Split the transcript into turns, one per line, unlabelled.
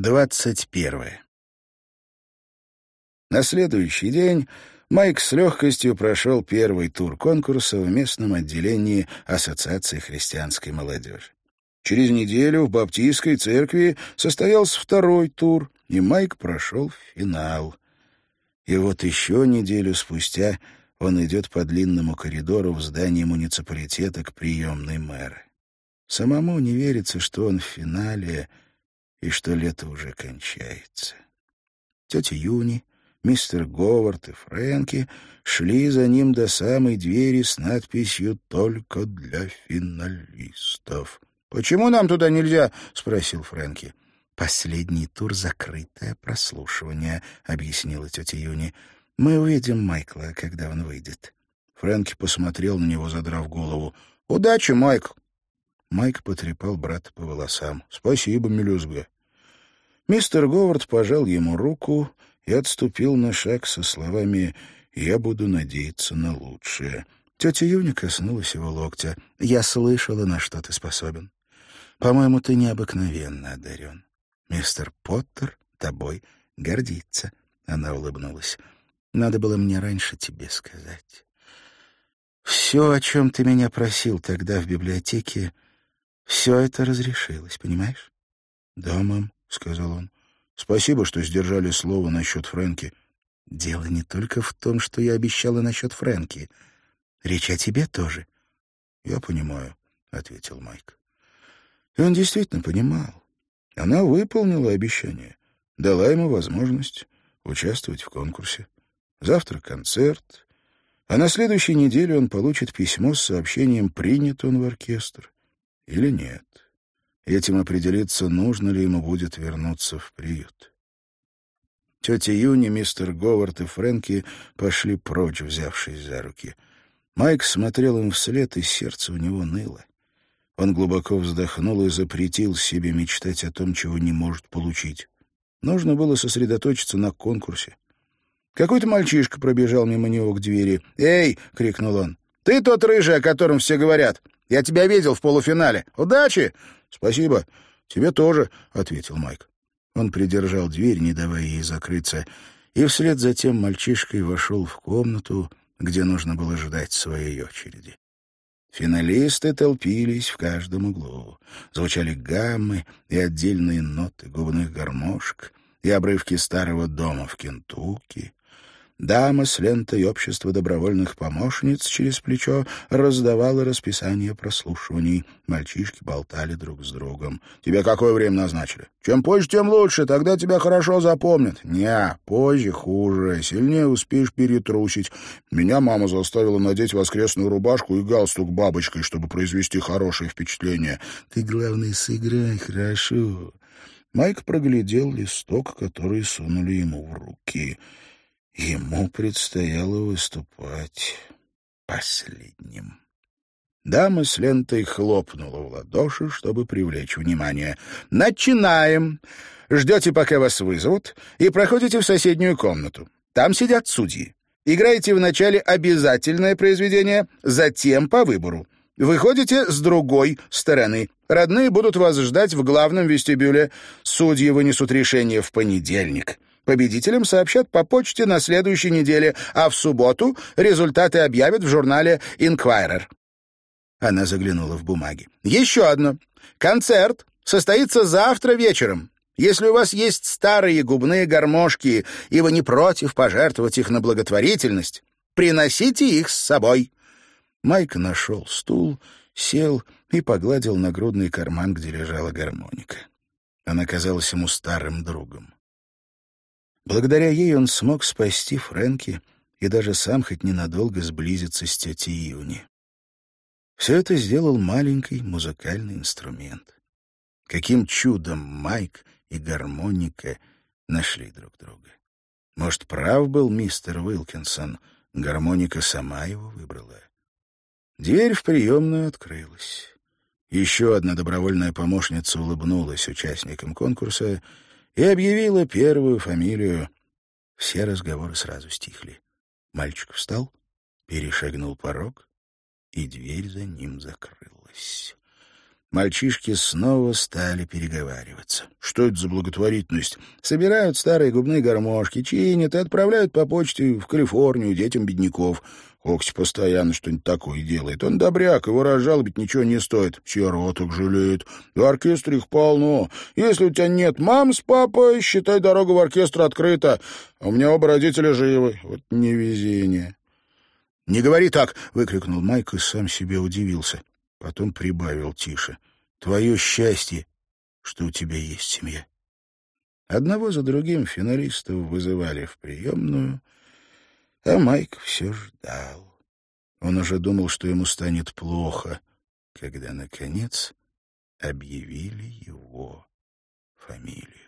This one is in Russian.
Двадцать первое. На следующий день Майк с легкостью прошел первый тур конкурса в местном отделении Ассоциации христианской молодежи. Через неделю в Баптистской церкви состоялся второй тур, и Майк прошел финал. И вот еще неделю спустя он идет по длинному коридору в здании муниципалитета к приемной мэра. Самому не верится, что он в финале и что лето уже кончается. Тетя Юни, мистер Говард и Фрэнки шли за ним до самой двери с надписью «Только для финалистов». «Почему нам туда нельзя?» — спросил Фрэнки. «Последний тур — закрытое прослушивание», — объяснила тетя Юни. «Мы увидим Майкла, когда он выйдет». Фрэнки посмотрел на него, задрав голову. «Удачи, Майк!» Майк потрепал брата по волосам. «Спасибо, мелюзга». Мистер Говард пожал ему руку и отступил на шаг со словами «Я буду надеяться на лучшее». Тетя Юня коснулась его локтя. «Я слышала, на что ты способен. По-моему, ты необыкновенно одарен. Мистер Поттер тобой гордится». Она улыбнулась. «Надо было мне раньше тебе сказать. Все, о чем ты меня просил тогда в библиотеке, все это разрешилось, понимаешь? — Да, мам, — сказал он. — Спасибо, что сдержали слово насчет Фрэнки. — Дело не только в том, что я обещала насчет Фрэнки. Речь о тебе тоже. — Я понимаю, — ответил Майк. И он действительно понимал. Она выполнила обещание, дала ему возможность участвовать в конкурсе. Завтра концерт, а на следующей неделе он получит письмо с сообщением «Принят он в оркестр» или нет. Этим определиться, нужно ли ему будет вернуться в приют. Тетя Юни, мистер Говард и Фрэнки пошли прочь, взявшись за руки. Майк смотрел им вслед, и сердце у него ныло. Он глубоко вздохнул и запретил себе мечтать о том, чего не может получить. Нужно было сосредоточиться на конкурсе. Какой-то мальчишка пробежал мимо него к двери. «Эй!» — крикнул он. «Ты тот рыжий, о котором все говорят. Я тебя видел в полуфинале. Удачи!» «Спасибо. Тебе тоже», — ответил Майк. Он придержал дверь, не давая ей закрыться, и вслед за тем мальчишкой вошел в комнату, где нужно было ждать своей очереди. Финалисты толпились в каждом углу. Звучали гаммы и отдельные ноты губных гармошек, и обрывки старого дома в Кентукки, Дама с лентой общества добровольных помощниц через плечо раздавала расписание прослушиваний. Мальчишки болтали друг с другом. «Тебе какое время назначили?» «Чем позже, тем лучше, тогда тебя хорошо запомнят». «Не, позже хуже, сильнее успеешь перетрусить. Меня мама заставила надеть воскресную рубашку и галстук бабочкой, чтобы произвести хорошее впечатление». «Ты, главное, сыграй хорошо». Майк проглядел листок, который сунули ему в руки — Ему предстояло выступать последним. Дама с лентой хлопнула в ладоши, чтобы привлечь внимание. «Начинаем! Ждете, пока вас вызовут, и проходите в соседнюю комнату. Там сидят судьи. Играете вначале обязательное произведение, затем по выбору. Выходите с другой стороны. Родные будут вас ждать в главном вестибюле. Судьи вынесут решение в понедельник. Победителям сообщат по почте на следующей неделе, а в субботу результаты объявят в журнале «Инквайрер». Она заглянула в бумаги. «Еще одно. Концерт состоится завтра вечером. Если у вас есть старые губные гармошки, и вы не против пожертвовать их на благотворительность, приносите их с собой». Майк нашел стул, сел и погладил нагрудный карман, где лежала гармоника. Она казалась ему старым другом. Благодаря ей он смог спасти Фрэнки и даже сам хоть ненадолго сблизиться с тетей Юни. Все это сделал маленький музыкальный инструмент. Каким чудом Майк и гармоника нашли друг друга. Может, прав был мистер Уилкинсон, гармоника сама его выбрала. Дверь в приемную открылась. Еще одна добровольная помощница улыбнулась участникам конкурса — и объявила первую фамилию. Все разговоры сразу стихли. Мальчик встал, перешагнул порог, и дверь за ним закрылась. Мальчишки снова стали переговариваться. Что это за благотворительность? Собирают старые губные гармошки, чинят и отправляют по почте в Калифорнию детям бедняков. Окси постоянно что-нибудь такое делает. Он добряк, его разжалобить ничего не стоит. Сироток жалеет. В оркестре их полно. Если у тебя нет мам с папой, считай, дорога в оркестр открыта. А у меня оба родителя живы. Вот невезение. «Не говори так!» — выкрикнул Майк и сам себе удивился. Потом прибавил тише. «Твое счастье, что у тебя есть семья». Одного за другим финалистов вызывали в приемную, а Майк все ждал. Он уже думал, что ему станет плохо, когда, наконец, объявили его фамилию.